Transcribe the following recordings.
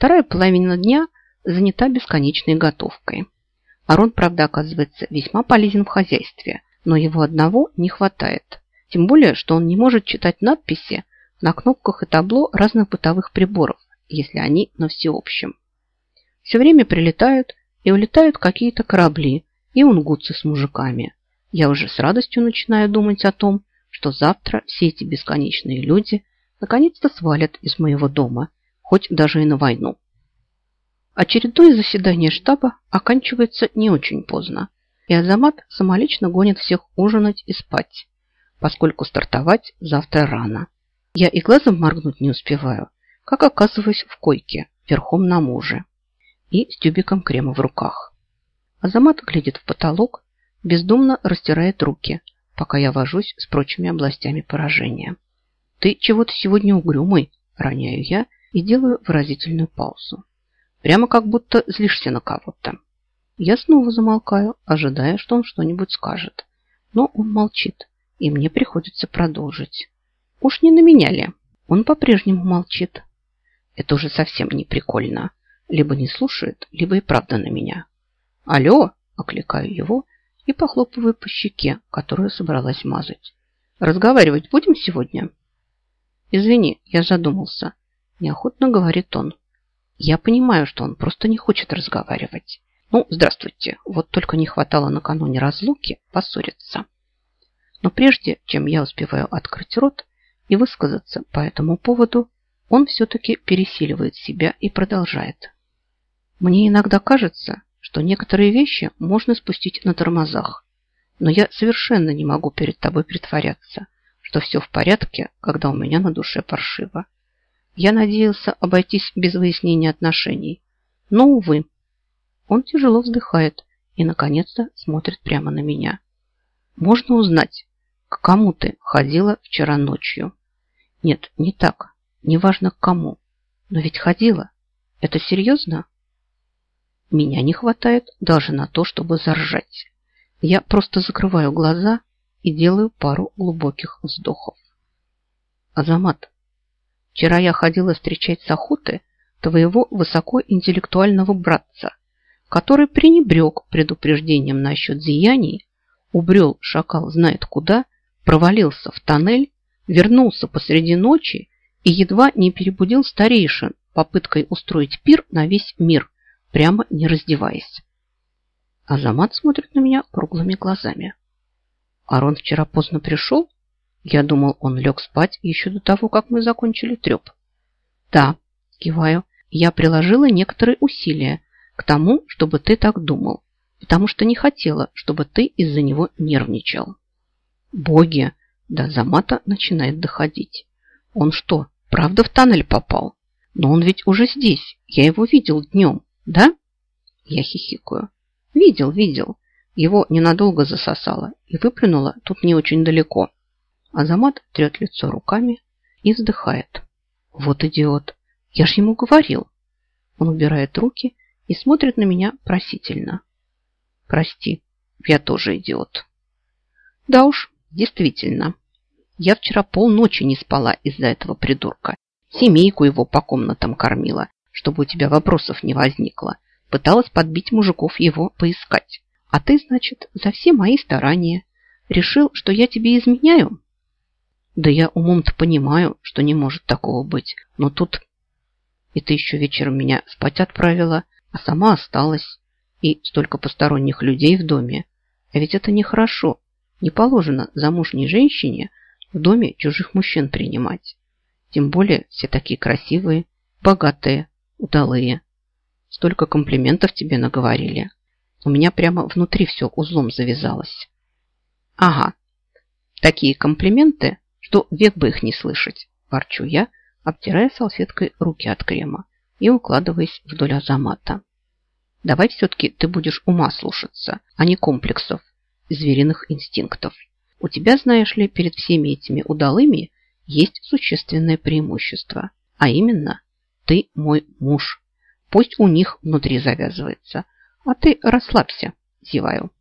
Вторая половина дня занята бесконечной готовкой. Арон, правда, оказывается весьма полезен в хозяйстве, но его одного не хватает. Тем более, что он не может читать надписи на кнопках и табло разных бытовых приборов, если они на всеобщем. Все время прилетают и улетают какие-то корабли и унгутцы с мужиками. Я уже с радостью начинаю думать о том, что завтра все эти бесконечные люди наконец-то свалят из моего дома, хоть даже и на войну. Очередное заседание штаба оканчивается не очень поздно, и Азамат самолично гонит всех ужинать и спать, поскольку стартовать завтра рано. Я и глазом моргнуть не успеваю, как оказываюсь в койке, верхом на муже и с тюбиком крема в руках. Азамат глядит в потолок, бездумно растирает руки, пока я вожусь с прочими областями поражения. «Ты чего-то сегодня угрюмый», – роняю я и делаю выразительную паузу. Прямо как будто злишься на кого-то. Я снова замолкаю, ожидая, что он что-нибудь скажет. Но он молчит, и мне приходится продолжить. Уж не на меня ли? Он по-прежнему молчит. Это уже совсем не прикольно. Либо не слушает, либо и правда на меня. «Алло!» – окликаю его и похлопываю по щеке, которую собралась мазать. «Разговаривать будем сегодня?» «Извини, я задумался», – неохотно говорит он. Я понимаю, что он просто не хочет разговаривать. Ну, здравствуйте. Вот только не хватало накануне разлуки поссориться. Но прежде, чем я успеваю открыть рот и высказаться по этому поводу, он все-таки пересиливает себя и продолжает. Мне иногда кажется, что некоторые вещи можно спустить на тормозах, но я совершенно не могу перед тобой притворяться, что все в порядке, когда у меня на душе паршиво. Я надеялся обойтись без выяснения отношений. Но, увы. Он тяжело вздыхает и, наконец-то, смотрит прямо на меня. Можно узнать, к кому ты ходила вчера ночью? Нет, не так. Неважно к кому. Но ведь ходила. Это серьезно? Меня не хватает даже на то, чтобы заржать. Я просто закрываю глаза и делаю пару глубоких вздохов. Азамат, Вчера я ходила встречать с охоты твоего высокоинтеллектуального братца, который пренебрег предупреждением насчет зияний, убрел шакал знает куда, провалился в тоннель, вернулся посреди ночи и едва не перебудил старейшин попыткой устроить пир на весь мир, прямо не раздеваясь. Азамат смотрит на меня круглыми глазами. Арон вчера поздно пришел? Я думал, он лег спать еще до того, как мы закончили треп. Да, киваю, я приложила некоторые усилия к тому, чтобы ты так думал, потому что не хотела, чтобы ты из-за него нервничал. Боги! Да Замата начинает доходить. Он что, правда в тоннель попал? Но он ведь уже здесь. Я его видел днем, да? Я хихикаю. Видел, видел. Его ненадолго засосало и выплюнуло тут не очень далеко. Азамат трет лицо руками и вздыхает. Вот идиот. Я ж ему говорил. Он убирает руки и смотрит на меня просительно. Прости, я тоже идиот. Да уж, действительно. Я вчера полночи не спала из-за этого придурка. Семейку его по комнатам кормила, чтобы у тебя вопросов не возникло. Пыталась подбить мужиков его поискать. А ты, значит, за все мои старания решил, что я тебе изменяю? Да я умом-то понимаю, что не может такого быть. Но тут... И ты еще вечером меня спать отправила, а сама осталась. И столько посторонних людей в доме. А ведь это нехорошо. Не положено замужней женщине в доме чужих мужчин принимать. Тем более все такие красивые, богатые, удалые. Столько комплиментов тебе наговорили. У меня прямо внутри все узлом завязалось. Ага, такие комплименты что век бы их не слышать, ворчу я, обтирая салфеткой руки от крема и укладываясь вдоль азамата. Давай все-таки ты будешь ума слушаться, а не комплексов, звериных инстинктов. У тебя, знаешь ли, перед всеми этими удалыми есть существенное преимущество, а именно ты мой муж. Пусть у них внутри завязывается, а ты расслабься, зеваю.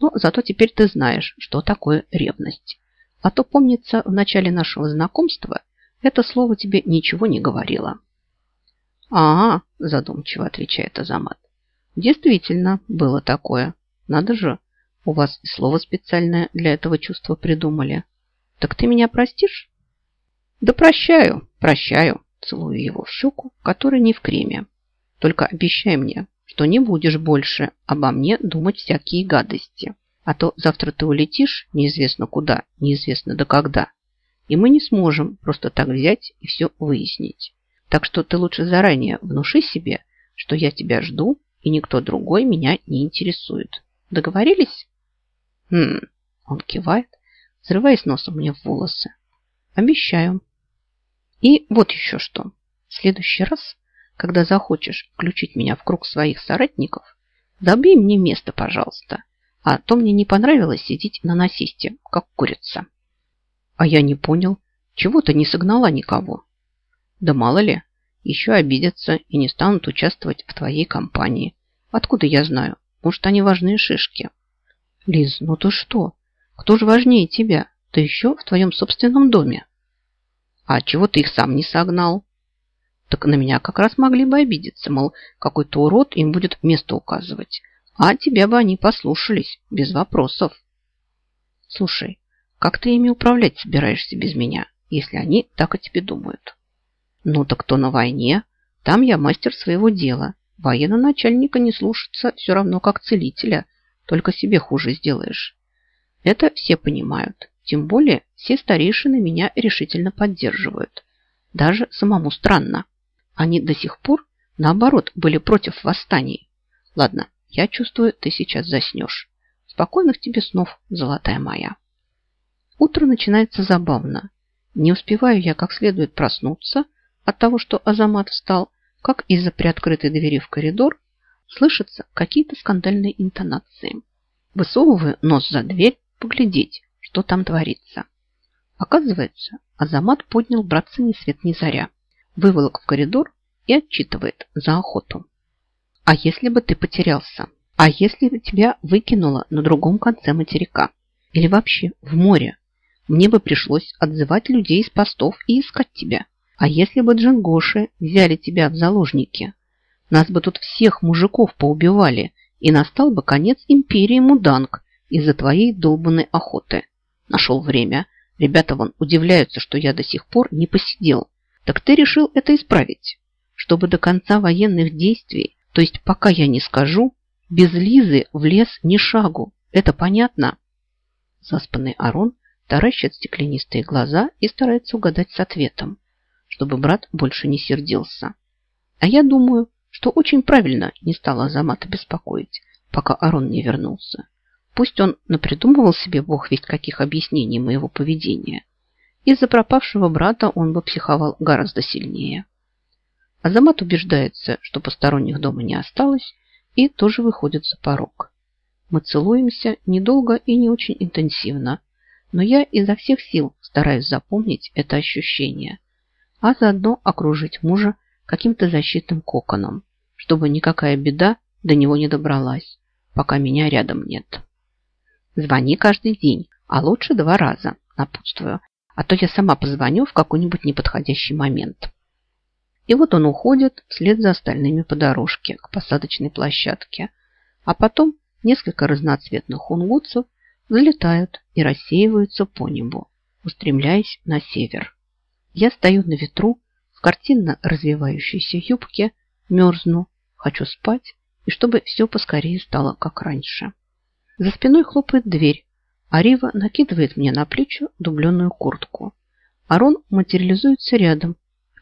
Но зато теперь ты знаешь, что такое ревность. А то, помнится, в начале нашего знакомства это слово тебе ничего не говорило. А, задумчиво отвечает Азамат. Действительно, было такое. Надо же, у вас и слово специальное для этого чувства придумали. Так ты меня простишь? Да прощаю, прощаю. Целую его в щеку, который не в креме. Только обещай мне, что не будешь больше обо мне думать всякие гадости. А то завтра ты улетишь неизвестно куда, неизвестно до когда. И мы не сможем просто так взять и все выяснить. Так что ты лучше заранее внуши себе, что я тебя жду, и никто другой меня не интересует. Договорились? Хм, он кивает, взрываясь носом мне в волосы. Обещаю. И вот еще что. В следующий раз, когда захочешь включить меня в круг своих соратников, забей мне место, пожалуйста. А то мне не понравилось сидеть на насисте, как курица. А я не понял, чего ты не согнала никого. Да мало ли, еще обидятся и не станут участвовать в твоей компании. Откуда я знаю? Может, они важные шишки. Лиз, ну ты что? Кто же важнее тебя? Ты еще в твоем собственном доме. А чего ты их сам не согнал? Так на меня как раз могли бы обидеться, мол, какой-то урод им будет место указывать. А тебя бы они послушались, без вопросов. Слушай, как ты ими управлять собираешься без меня, если они так о тебе думают? Ну так кто на войне? Там я мастер своего дела. Военного начальника не слушаться все равно как целителя, только себе хуже сделаешь. Это все понимают. Тем более все старейшины меня решительно поддерживают. Даже самому странно. Они до сих пор, наоборот, были против восстаний. Ладно, я чувствую, ты сейчас заснешь. Спокойных тебе снов, золотая моя. Утро начинается забавно. Не успеваю я как следует проснуться от того, что Азамат встал, как из-за приоткрытой двери в коридор слышатся какие-то скандальные интонации. Высовываю нос за дверь, поглядеть, что там творится. Оказывается, Азамат поднял братца ни свет ни заря, выволок в коридор и отчитывает за охоту. А если бы ты потерялся? А если бы тебя выкинуло на другом конце материка? Или вообще в море? Мне бы пришлось отзывать людей из постов и искать тебя. А если бы джингоши взяли тебя в заложники? Нас бы тут всех мужиков поубивали, и настал бы конец империи Муданг из-за твоей долбанной охоты. Нашел время. Ребята вон удивляются, что я до сих пор не посидел. Так ты решил это исправить? Чтобы до конца военных действий, то есть пока я не скажу, без Лизы в лес ни шагу. Это понятно? Заспанный Арон таращит стеклянистые глаза и старается угадать с ответом чтобы брат больше не сердился. А я думаю, что очень правильно не стала Азамата беспокоить, пока Арон не вернулся. Пусть он напридумывал себе бог весть каких объяснений моего поведения. Из-за пропавшего брата он бы психовал гораздо сильнее. Азамат убеждается, что посторонних дома не осталось, и тоже выходит за порог. Мы целуемся недолго и не очень интенсивно, но я изо всех сил стараюсь запомнить это ощущение – а заодно окружить мужа каким-то защитным коконом, чтобы никакая беда до него не добралась, пока меня рядом нет. Звони каждый день, а лучше два раза, напутствую, а то я сама позвоню в какой-нибудь неподходящий момент. И вот он уходит вслед за остальными по дорожке к посадочной площадке, а потом несколько разноцветных унгутцев взлетают и рассеиваются по небу, устремляясь на север. Я стою на ветру в картинно развивающейся юбке, мерзну, хочу спать, и чтобы все поскорее стало, как раньше. За спиной хлопает дверь, а Рива накидывает мне на плечи дубленную куртку. Арон материализуется рядом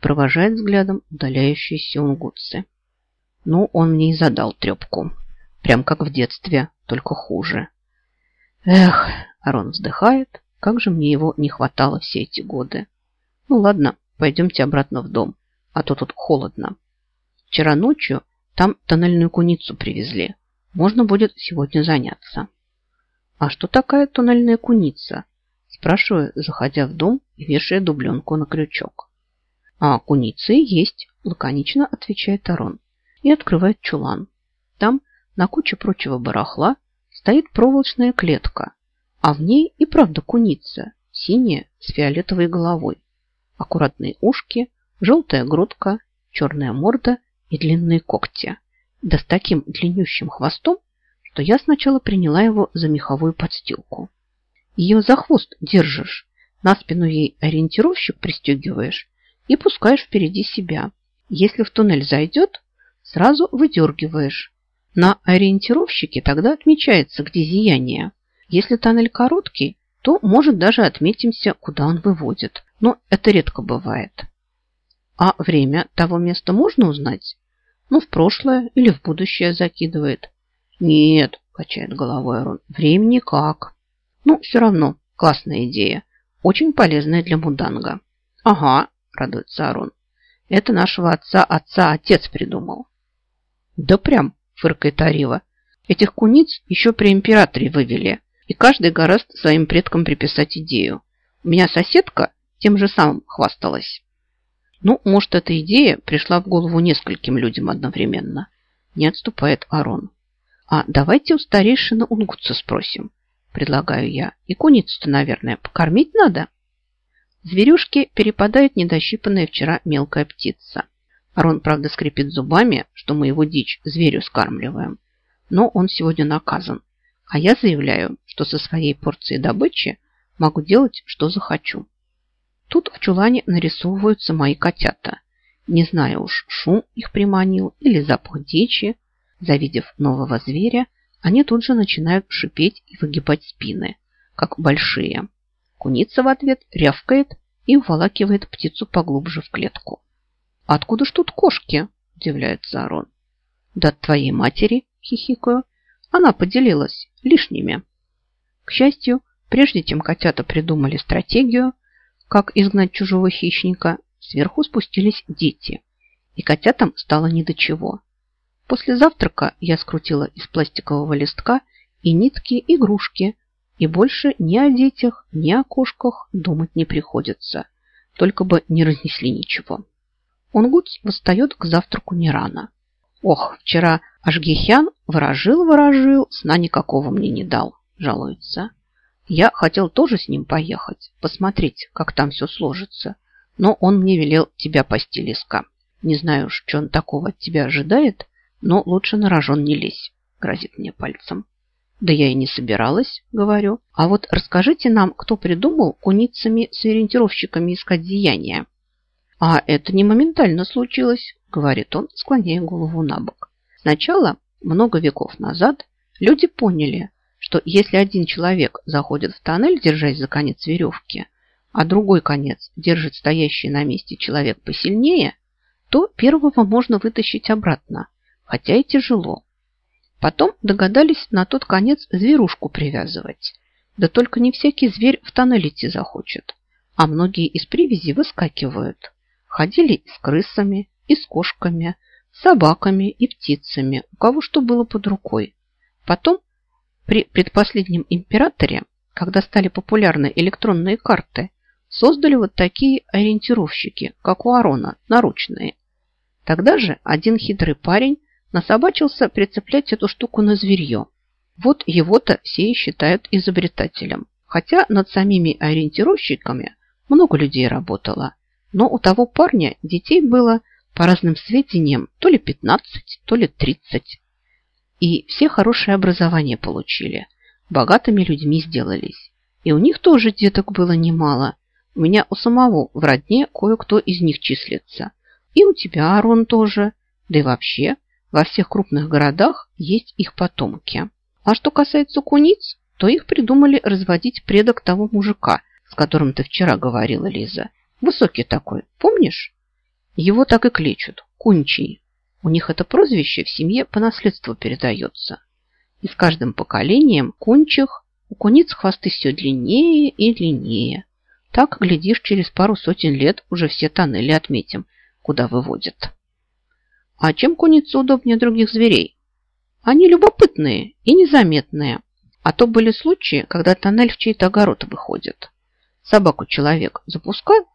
провожает взглядом удаляющиеся унгутцы. Ну, он мне и задал трепку. Прям как в детстве, только хуже. Эх, Арон вздыхает, как же мне его не хватало все эти годы. Ну ладно, пойдемте обратно в дом, а то тут холодно. Вчера ночью там тоннельную куницу привезли. Можно будет сегодня заняться. А что такая тоннельная куница? Спрашиваю, заходя в дом и вешая дубленку на крючок. А куницы есть, лаконично отвечает Арон и открывает чулан. Там на куче прочего барахла стоит проволочная клетка, а в ней и правда куница, синяя с фиолетовой головой аккуратные ушки, желтая грудка, черная морда и длинные когти. Да с таким длиннющим хвостом, что я сначала приняла его за меховую подстилку. Ее за хвост держишь, на спину ей ориентировщик пристегиваешь и пускаешь впереди себя. Если в туннель зайдет, сразу выдергиваешь. На ориентировщике тогда отмечается, где зияние. Если тоннель короткий, то, может, даже отметимся, куда он выводит. Но это редко бывает. А время того места можно узнать? Ну, в прошлое или в будущее закидывает. Нет, качает головой Арон, время никак. Ну, все равно, классная идея. Очень полезная для муданга. Ага, радуется Арон. Это нашего отца отца отец придумал. Да прям, фыркает Арива. Этих куниц еще при императоре вывели, и каждый гораст своим предкам приписать идею. У меня соседка тем же самым хвасталась. Ну, может, эта идея пришла в голову нескольким людям одновременно. Не отступает Арон. А давайте у старейшины Унгутца спросим, предлагаю я. И куницу-то, наверное, покормить надо? Зверюшке перепадает недощипанная вчера мелкая птица. Арон, правда, скрипит зубами, что мы его дичь зверю скармливаем. Но он сегодня наказан. А я заявляю, что со своей порцией добычи могу делать, что захочу. Тут в чулане нарисовываются мои котята. Не знаю уж, шум их приманил или запах дичи. Завидев нового зверя, они тут же начинают шипеть и выгибать спины, как большие. Куница в ответ рявкает и уволакивает птицу поглубже в клетку. «Откуда ж тут кошки?» – удивляется Арон. «Да от твоей матери», – хихикаю. «Она поделилась лишними». К счастью, прежде чем котята придумали стратегию – как изгнать чужого хищника, сверху спустились дети, и котятам стало ни до чего. После завтрака я скрутила из пластикового листка и нитки игрушки, и больше ни о детях, ни о кошках думать не приходится, только бы не разнесли ничего. Онгутс восстает к завтраку не рано. Ох, вчера Ашгихян ворожил-ворожил, сна никакого мне не дал, жалуется. Я хотел тоже с ним поехать, посмотреть, как там все сложится. Но он мне велел тебя пасти леска. Не знаю уж, что он такого от тебя ожидает, но лучше на рожон не лезь, грозит мне пальцем. Да я и не собиралась, говорю. А вот расскажите нам, кто придумал куницами с ориентировщиками искать зияния. А это не моментально случилось, говорит он, склоняя голову на бок. Сначала, много веков назад, люди поняли, что если один человек заходит в тоннель, держась за конец веревки, а другой конец держит стоящий на месте человек посильнее, то первого можно вытащить обратно, хотя и тяжело. Потом догадались на тот конец зверушку привязывать. Да только не всякий зверь в тоннель идти захочет, а многие из привязи выскакивают. Ходили и с крысами, и с кошками, с собаками и птицами, у кого что было под рукой. Потом при предпоследнем императоре, когда стали популярны электронные карты, создали вот такие ориентировщики, как у Арона, наручные. Тогда же один хитрый парень насобачился прицеплять эту штуку на зверье. Вот его-то все и считают изобретателем. Хотя над самими ориентировщиками много людей работало. Но у того парня детей было, по разным сведениям, то ли 15, то ли 30. И все хорошее образование получили. Богатыми людьми сделались. И у них тоже деток было немало. У меня у самого в родне кое-кто из них числится. И у тебя, Арон, тоже. Да и вообще, во всех крупных городах есть их потомки. А что касается куниц, то их придумали разводить предок того мужика, с которым ты вчера говорила, Лиза. Высокий такой, помнишь? Его так и кличут – Кунчий. У них это прозвище в семье по наследству передается. И с каждым поколением кончих у куниц хвосты все длиннее и длиннее. Так, глядишь, через пару сотен лет уже все тоннели отметим, куда выводят. А чем куницы удобнее других зверей? Они любопытные и незаметные. А то были случаи, когда тоннель в чей-то огород выходит. Собаку человек запускал,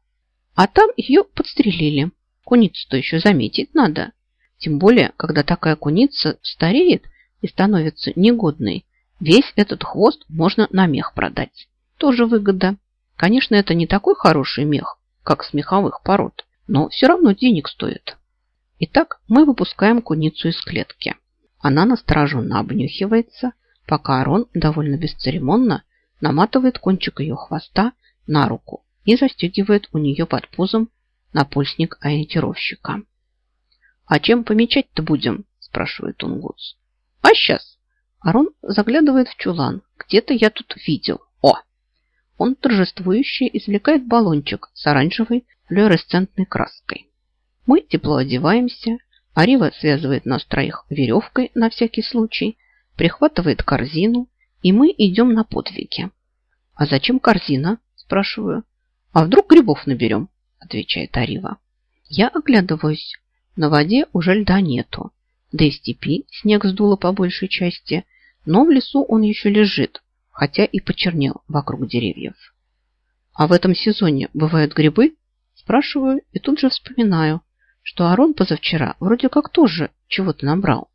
а там ее подстрелили. Куницу-то еще заметить надо. Тем более, когда такая куница стареет и становится негодной, весь этот хвост можно на мех продать. Тоже выгода. Конечно, это не такой хороший мех, как с меховых пород, но все равно денег стоит. Итак, мы выпускаем куницу из клетки. Она настороженно обнюхивается, пока Арон довольно бесцеремонно наматывает кончик ее хвоста на руку и застегивает у нее под пузом напульсник ориентировщика. «А чем помечать-то будем?» – спрашивает Тунгус. «А сейчас!» Арон заглядывает в чулан. «Где-то я тут видел. О!» Он торжествующе извлекает баллончик с оранжевой флюоресцентной краской. Мы тепло одеваемся. Арива связывает нас троих веревкой на всякий случай, прихватывает корзину, и мы идем на подвиги. «А зачем корзина?» – спрашиваю. «А вдруг грибов наберем?» – отвечает Арива. Я оглядываюсь. На воде уже льда нету. Да и степи снег сдуло по большей части, но в лесу он еще лежит, хотя и почернел вокруг деревьев. А в этом сезоне бывают грибы? Спрашиваю и тут же вспоминаю, что Арон позавчера вроде как тоже чего-то набрал.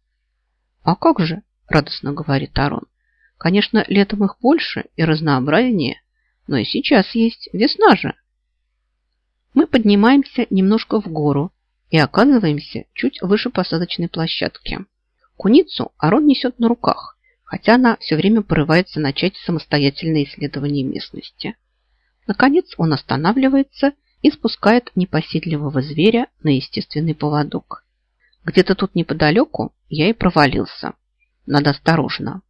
А как же, радостно говорит Арон. Конечно, летом их больше и разнообразнее, но и сейчас есть, весна же. Мы поднимаемся немножко в гору и оказываемся чуть выше посадочной площадки. Куницу Арон несет на руках, хотя она все время порывается начать самостоятельное исследование местности. Наконец он останавливается и спускает непоседливого зверя на естественный поводок. Где-то тут неподалеку я и провалился. Надо осторожно.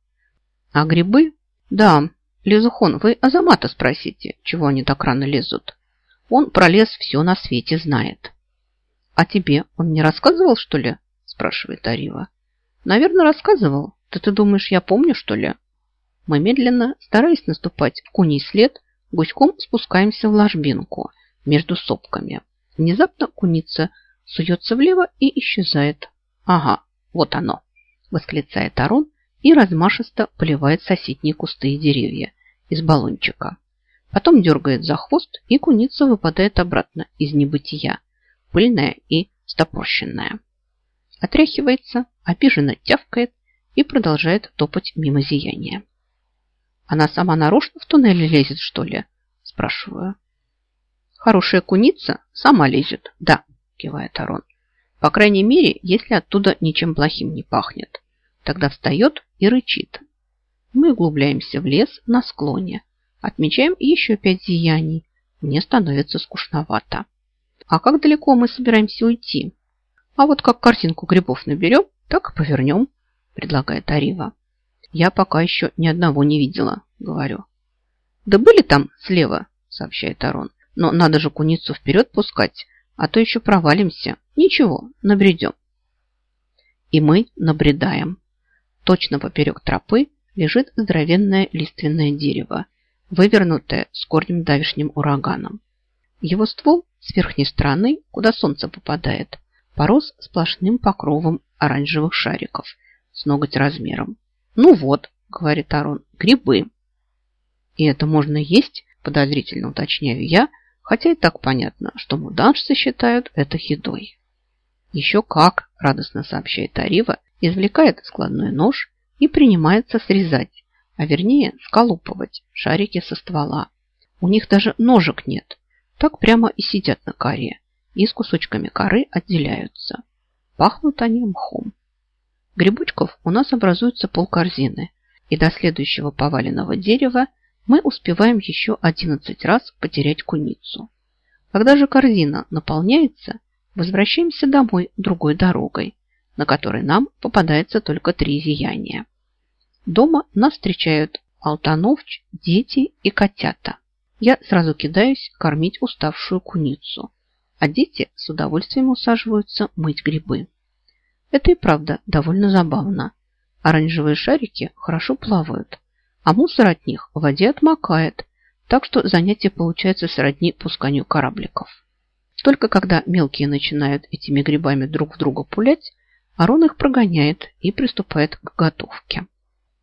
А грибы? Да, Лизухон, вы Азамата спросите, чего они так рано лезут. Он про лес все на свете знает. А тебе он не рассказывал, что ли? Спрашивает Арива. Наверное, рассказывал. Да ты думаешь, я помню, что ли? Мы медленно, стараясь наступать в куний след, гуськом спускаемся в ложбинку между сопками. Внезапно куница суется влево и исчезает. Ага, вот оно, восклицает Арон и размашисто поливает соседние кусты и деревья из баллончика. Потом дергает за хвост, и куница выпадает обратно из небытия, пыльная и стопорщенная. Отряхивается, обиженно тявкает и продолжает топать мимо зияния. Она сама нарочно в туннеле лезет, что ли? Спрашиваю. Хорошая куница сама лезет, да, кивает Арон. По крайней мере, если оттуда ничем плохим не пахнет. Тогда встает и рычит. Мы углубляемся в лес на склоне. Отмечаем еще пять зияний. Мне становится скучновато. А как далеко мы собираемся уйти? А вот как картинку грибов наберем, так и повернем, предлагает Арива. Я пока еще ни одного не видела, говорю. Да были там слева, сообщает Арон. Но надо же куницу вперед пускать, а то еще провалимся. Ничего, набредем. И мы набредаем. Точно поперек тропы лежит здоровенное лиственное дерево, вывернутое с корнем давишним ураганом. Его ствол с верхней стороны, куда солнце попадает, порос сплошным покровом оранжевых шариков с ноготь размером. «Ну вот», — говорит Арон, — «грибы». «И это можно есть?» – подозрительно уточняю я, хотя и так понятно, что муданшцы считают это едой. «Еще как!» – радостно сообщает Арива извлекает складной нож и принимается срезать, а вернее сколупывать шарики со ствола. У них даже ножек нет, так прямо и сидят на коре и с кусочками коры отделяются. Пахнут они мхом. Грибочков у нас образуется полкорзины, и до следующего поваленного дерева мы успеваем еще 11 раз потерять куницу. Когда же корзина наполняется, возвращаемся домой другой дорогой, на которой нам попадается только три зияния. Дома нас встречают Алтановч, дети и котята. Я сразу кидаюсь кормить уставшую куницу, а дети с удовольствием усаживаются мыть грибы. Это и правда довольно забавно. Оранжевые шарики хорошо плавают, а мусор от них в воде отмокает, так что занятие получается сродни пусканию корабликов. Только когда мелкие начинают этими грибами друг в друга пулять, Арон их прогоняет и приступает к готовке.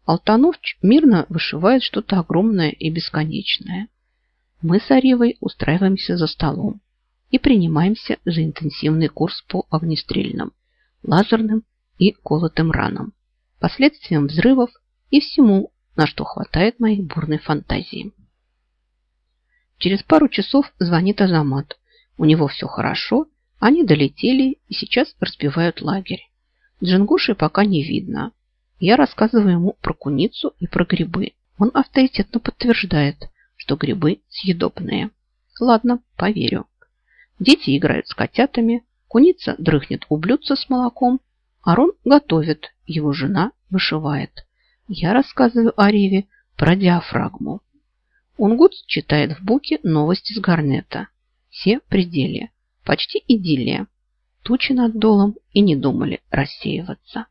Алтановч мирно вышивает что-то огромное и бесконечное. Мы с Аривой устраиваемся за столом и принимаемся за интенсивный курс по огнестрельным, лазерным и колотым ранам, последствиям взрывов и всему, на что хватает моей бурной фантазии. Через пару часов звонит Азамат. У него все хорошо, Они долетели и сейчас разбивают лагерь. Джингуши пока не видно. Я рассказываю ему про куницу и про грибы. Он авторитетно подтверждает, что грибы съедобные. Ладно, поверю. Дети играют с котятами, куница дрыхнет у с молоком, Арон готовит, его жена вышивает. Я рассказываю Ареве про диафрагму. Унгут читает в буке новости с Гарнета. Все пределе. Почти идиллия. Тучи над долом и не думали рассеиваться.